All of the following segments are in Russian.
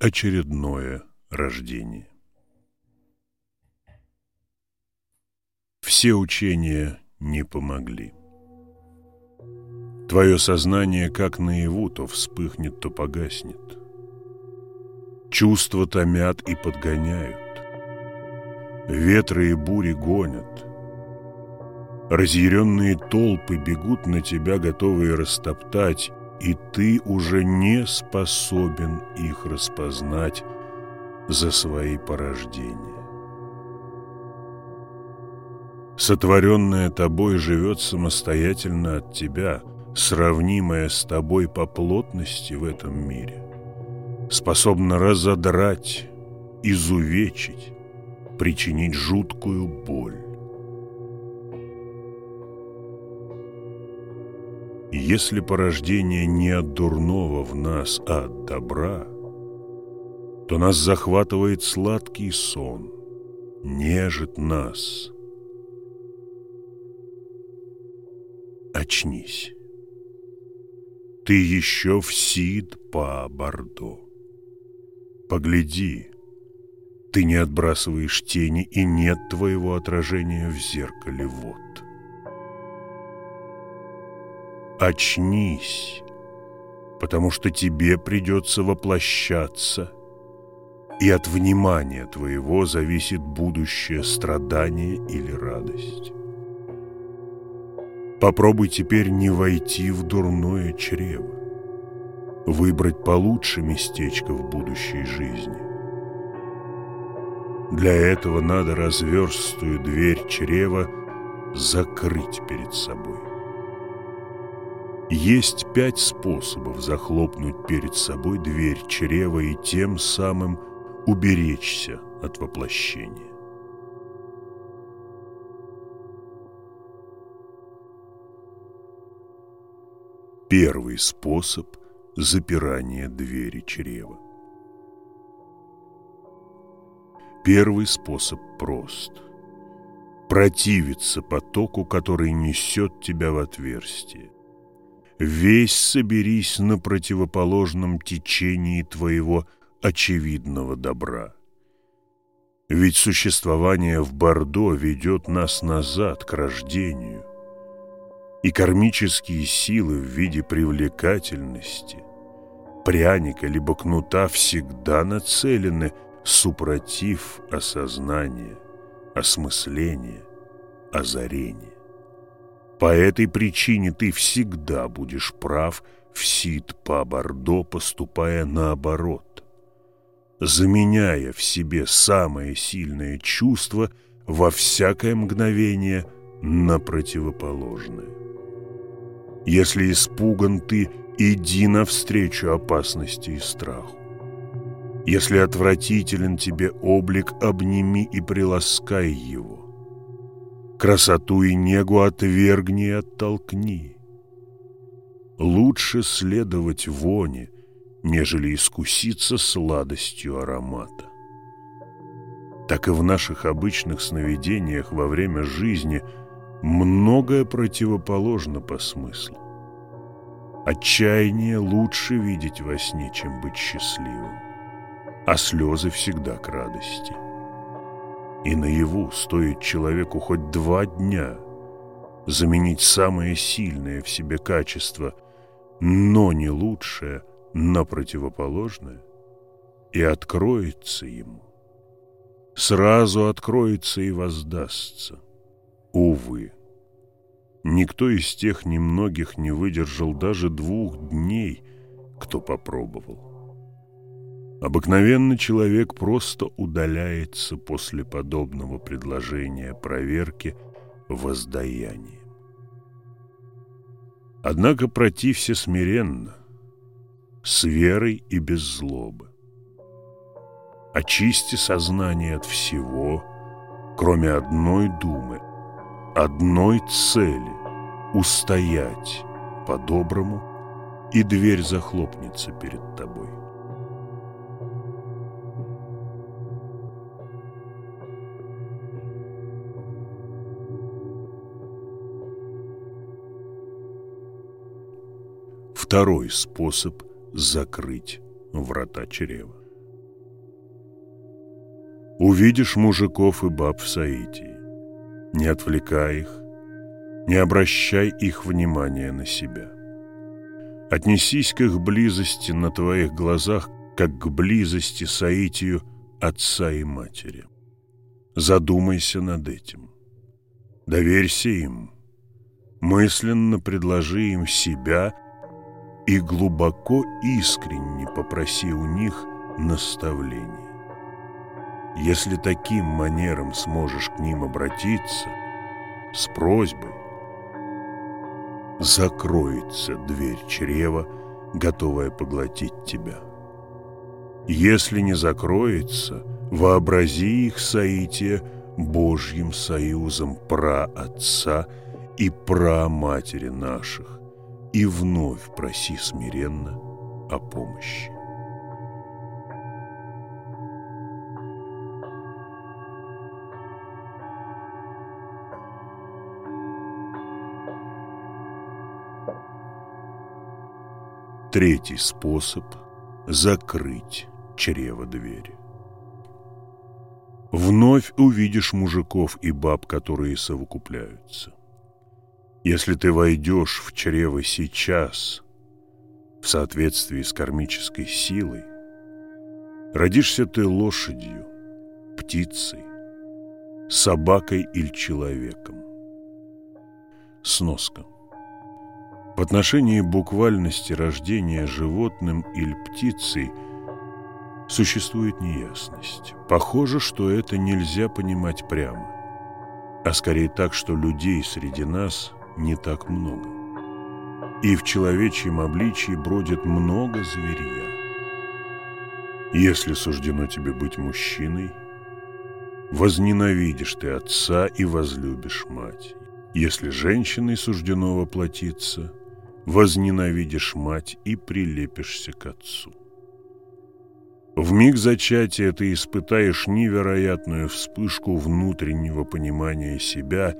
Очередное рождение. Все учения не помогли. Твое сознание как наяву то вспыхнет, то погаснет. Чувства томят и подгоняют. Ветры и бури гонят. Разъяренные толпы бегут на тебя, готовые растоптать, и ты уже не способен их распознать за свои порождения. Сотворенное тобой живет самостоятельно от тебя, сравнимое с тобой по плотности в этом мире, способно разодрать, изувечить, причинить жуткую боль. Если порождение не от дурного в нас, а от добра, то нас захватывает сладкий сон, нежит нас. Очнись. Ты еще в Сид по Бордо. Погляди, ты не отбрасываешь тени, и нет твоего отражения в зеркале вот. Очнись, потому что тебе придется воплощаться, и от внимания твоего зависит будущее страдание или радость. Попробуй теперь не войти в дурное чрево, выбрать получше местечко в будущей жизни. Для этого надо разверстую дверь чрева закрыть перед собой. Есть пять способов захлопнуть перед собой дверь чрева и тем самым уберечься от воплощения. Первый способ – запирания двери чрева. Первый способ прост – противиться потоку, который несет тебя в отверстие весь соберись на противоположном течении твоего очевидного добра. Ведь существование в Бордо ведет нас назад к рождению, и кармические силы в виде привлекательности, пряника либо кнута всегда нацелены супротив осознания, осмысления, озарения. По этой причине ты всегда будешь прав в сит по Бордо, поступая наоборот, заменяя в себе самое сильное чувство во всякое мгновение на противоположное. Если испуган ты, иди навстречу опасности и страху. Если отвратителен тебе облик, обними и приласкай его. Красоту и негу отвергни и оттолкни. Лучше следовать воне, нежели искуситься сладостью аромата. Так и в наших обычных сновидениях во время жизни многое противоположно по смыслу. Отчаяние лучше видеть во сне, чем быть счастливым, а слезы всегда к радости. И наяву стоит человеку хоть два дня заменить самое сильное в себе качество, но не лучшее, на противоположное, и откроется ему. Сразу откроется и воздастся. Увы, никто из тех немногих не выдержал даже двух дней, кто попробовал. Обыкновенно человек просто удаляется после подобного предложения проверки воздаянием. Однако протився смиренно, с верой и без злобы. Очисти сознание от всего, кроме одной думы, одной цели — устоять по-доброму, и дверь захлопнется перед тобой. Второй способ закрыть врата чрева. Увидишь мужиков и баб в Саитии. Не отвлекай их, не обращай их внимания на себя. Отнесись к их близости на твоих глазах, как к близости Саитию отца и матери. Задумайся над этим. Доверься им. Мысленно предложи им себя и глубоко искренне попроси у них наставлений. Если таким манером сможешь к ним обратиться, с просьбой, закроется дверь чрева, готовая поглотить тебя. Если не закроется, вообрази их соитие Божьим союзом праотца и праматери наших и вновь проси смиренно о помощи. Третий способ – закрыть чрево двери. Вновь увидишь мужиков и баб, которые совокупляются. Если ты войдешь в чрево сейчас, в соответствии с кармической силой, родишься ты лошадью, птицей, собакой или человеком. Сноска. В отношении буквальности рождения животным или птицей существует неясность. Похоже, что это нельзя понимать прямо, а скорее так, что людей среди нас не так много. И в человечьем обличии бродит много зверья. Если суждено тебе быть мужчиной, возненавидишь ты отца и возлюбишь мать. Если женщиной суждено воплотиться – возненавидишь мать и прилепишься к отцу. В миг зачатия ты испытаешь невероятную вспышку внутреннего понимания себя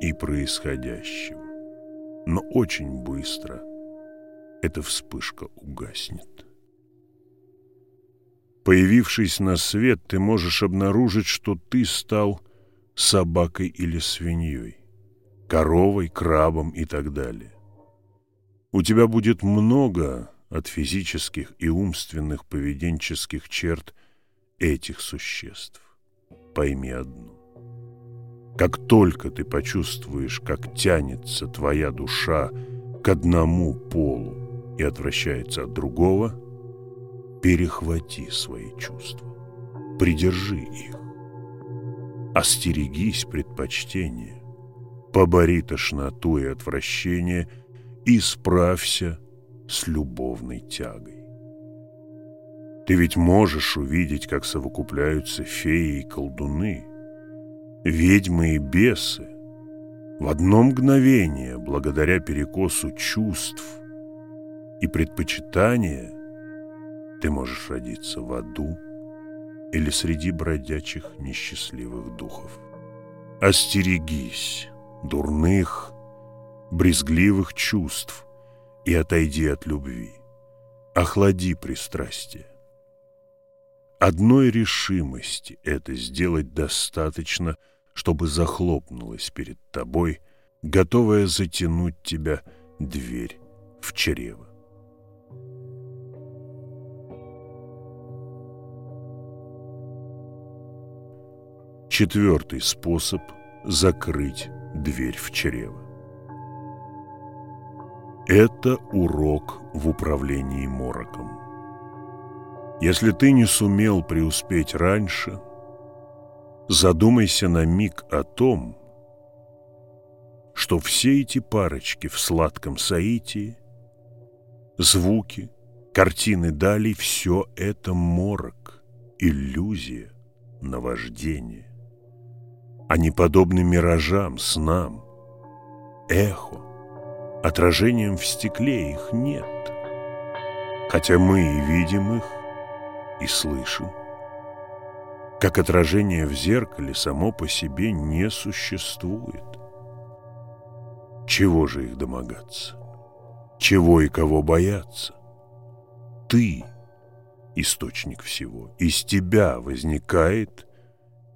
и происходящего. Но очень быстро эта вспышка угаснет. Появившись на свет, ты можешь обнаружить, что ты стал собакой или свиньей, коровой, крабом и так далее. У тебя будет много от физических и умственных поведенческих черт этих существ. Пойми одно. Как только ты почувствуешь, как тянется твоя душа к одному полу и отвращается от другого, перехвати свои чувства, придержи их. Остерегись предпочтения, побори тошноту и отвращение – и справься с любовной тягой. Ты ведь можешь увидеть, как совокупляются феи и колдуны, ведьмы и бесы, в одно мгновение, благодаря перекосу чувств и предпочитания, ты можешь родиться в аду или среди бродячих несчастливых духов. Остерегись дурных, брезгливых чувств и отойди от любви. Охлади пристрастие. Одной решимости это сделать достаточно, чтобы захлопнулась перед тобой, готовая затянуть тебя дверь в чрево. Четвертый способ закрыть дверь в чрево. Это урок в управлении мороком. Если ты не сумел преуспеть раньше, задумайся на миг о том, что все эти парочки в сладком соитии, звуки, картины далей – все это морок, иллюзия, наваждение. Они подобны миражам, снам, эхо, Отражением в стекле их нет, хотя мы и видим их, и слышим. Как отражение в зеркале само по себе не существует. Чего же их домогаться? Чего и кого бояться? Ты – источник всего. Из тебя возникает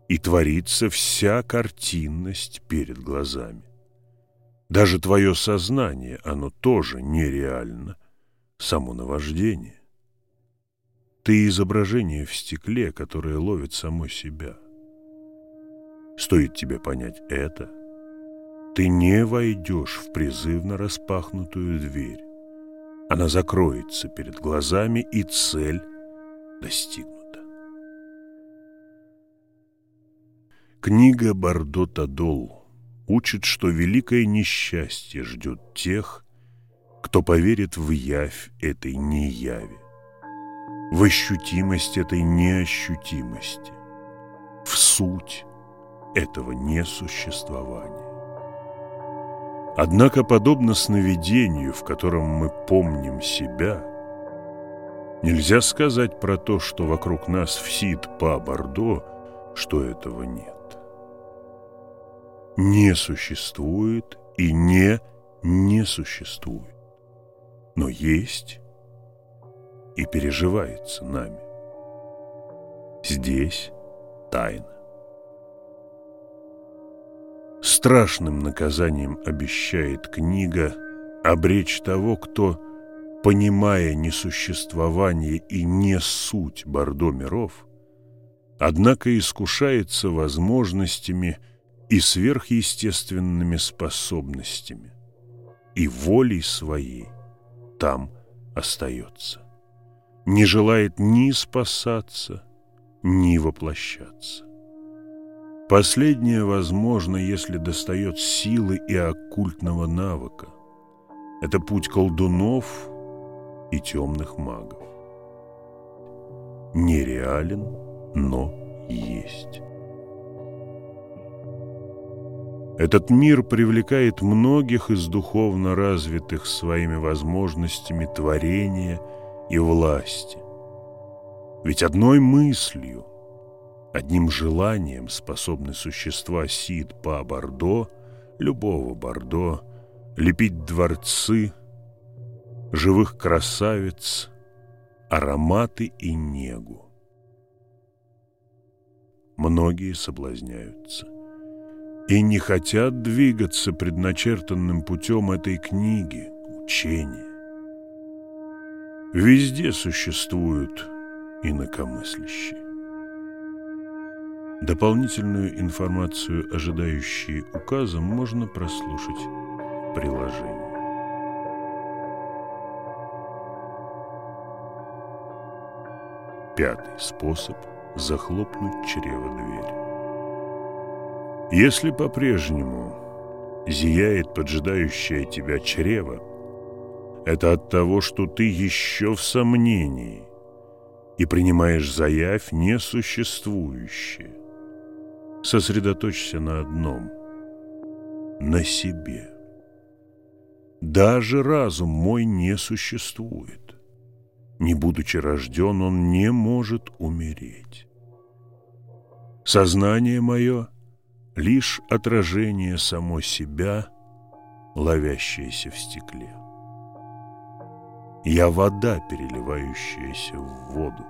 и творится вся картинность перед глазами. Даже твое сознание, оно тоже нереально, само наваждение. Ты изображение в стекле, которое ловит само себя. Стоит тебе понять это, ты не войдешь в призывно распахнутую дверь. Она закроется перед глазами, и цель достигнута. Книга Бардо Тадол учит, что великое несчастье ждет тех, кто поверит в явь этой неяви, в ощутимость этой неощутимости, в суть этого несуществования. Однако, подобно сновидению, в котором мы помним себя, нельзя сказать про то, что вокруг нас всит по Бордо, что этого нет. Не существует и не не существует, но есть и переживается нами. Здесь тайна. Страшным наказанием обещает книга обречь того, кто, понимая несуществование и не суть Бордо миров, однако искушается возможностями и сверхъестественными способностями, и волей своей там остается, не желает ни спасаться, ни воплощаться. Последнее возможно, если достает силы и оккультного навыка. Это путь колдунов и темных магов. Нереален, но есть. Этот мир привлекает многих из духовно развитых своими возможностями творения и власти. Ведь одной мыслью – Одним желанием способны существа Сид по Бордо, любого Бордо, лепить дворцы, живых красавиц, ароматы и негу. Многие соблазняются и не хотят двигаться предначертанным путем этой книги, учения. Везде существуют инакомыслящие. Дополнительную информацию, ожидающие указа, можно прослушать в приложении. Пятый способ – захлопнуть чрево двери. Если по-прежнему зияет поджидающее тебя чрево, это от того, что ты еще в сомнении и принимаешь заявь несуществующее сосредоточься на одном – на себе. Даже разум мой не существует. Не будучи рожден, он не может умереть. Сознание мое – лишь отражение само себя, ловящееся в стекле. Я вода, переливающаяся в воду.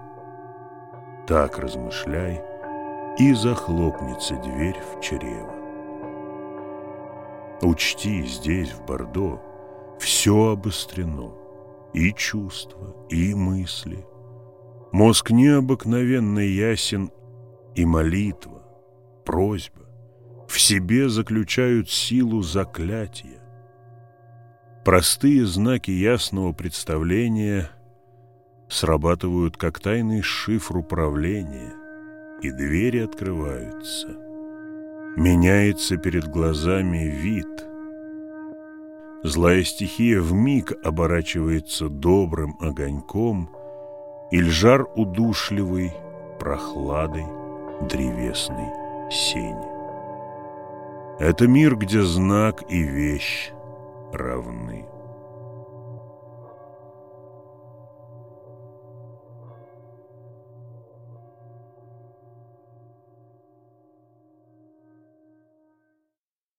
Так размышляй – и захлопнется дверь в чрево. Учти, здесь, в Бордо, все обострено, и чувства, и мысли. Мозг необыкновенно ясен, и молитва, просьба в себе заключают силу заклятия. Простые знаки ясного представления срабатывают как тайный шифр управления, и двери открываются. Меняется перед глазами вид. Злая стихия в миг оборачивается добрым огоньком, или жар удушливый прохладой древесной сени. Это мир, где знак и вещь равны.